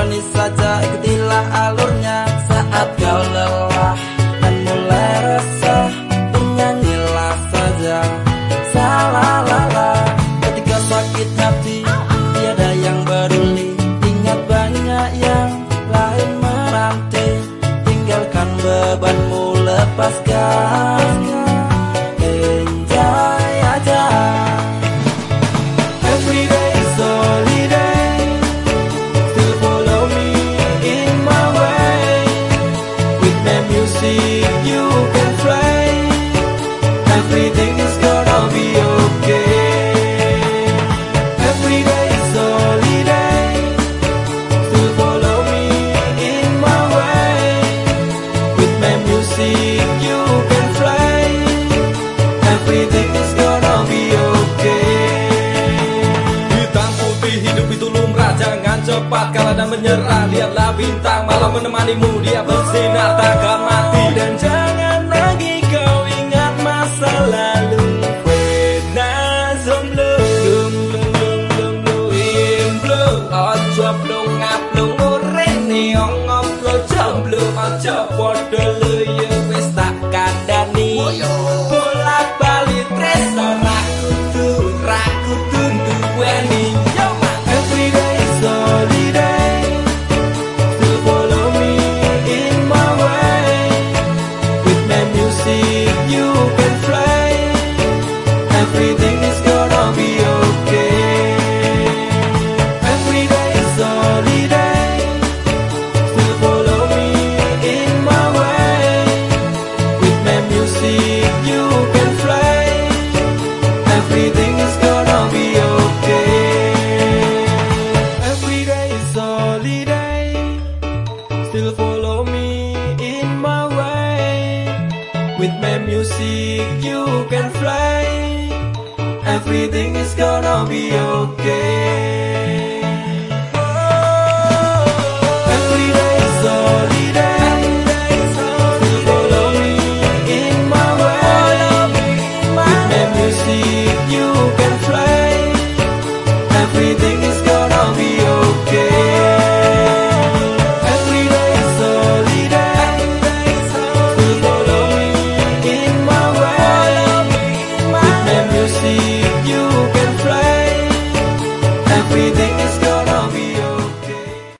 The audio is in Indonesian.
jalani saja ikutilah alurnya. Saat kau lelah dan mulai resah bernyanyilah saja. Salah lala ketika sakit hati tiada yang peduli. Ingat banyak yang lain menanti tinggalkan bebanmu lepaskan cepat kalah dan menyerah Lihatlah bintang malam menemanimu. Dia bersinar takkan mati. Dan jangan lagi kau ingat masa lalu. Ojo blung ngablung Ureni ongom lo jomblo Still follow me in my way. With my music you can fly. Everything is gonna be okay